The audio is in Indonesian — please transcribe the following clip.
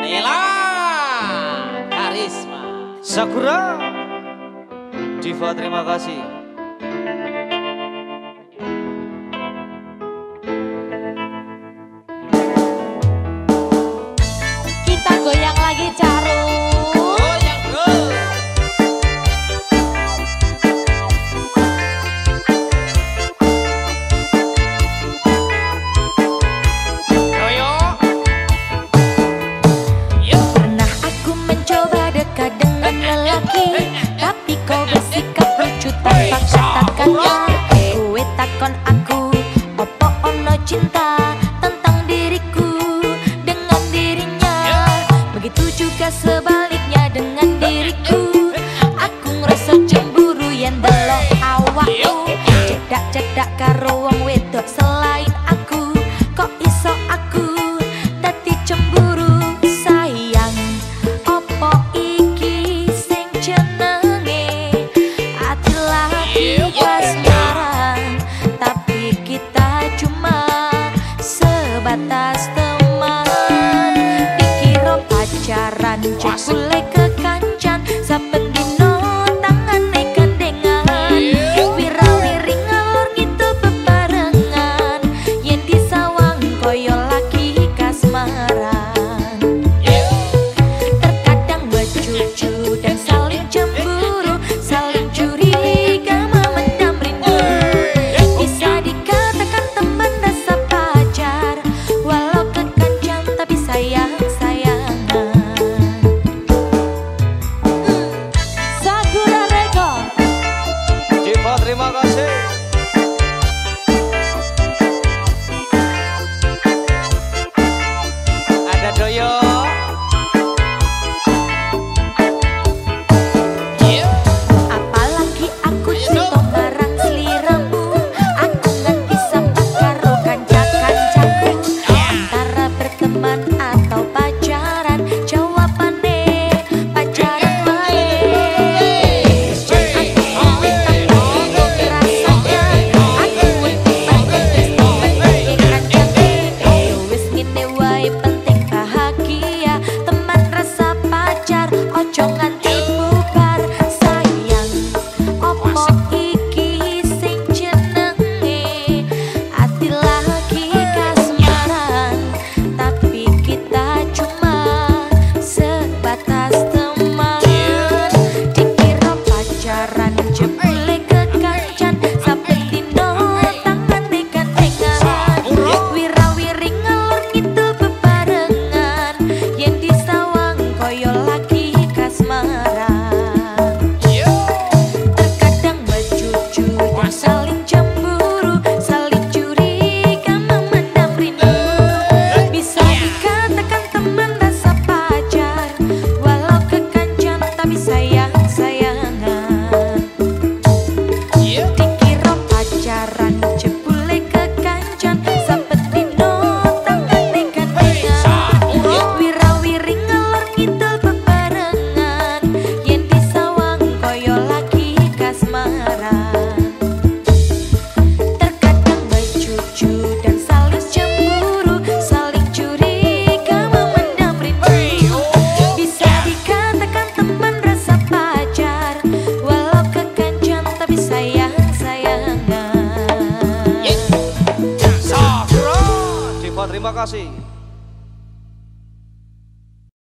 Nela Karisma. Sakura. Diva terima kasih. pacaran Cek terima kasih Terima kasih.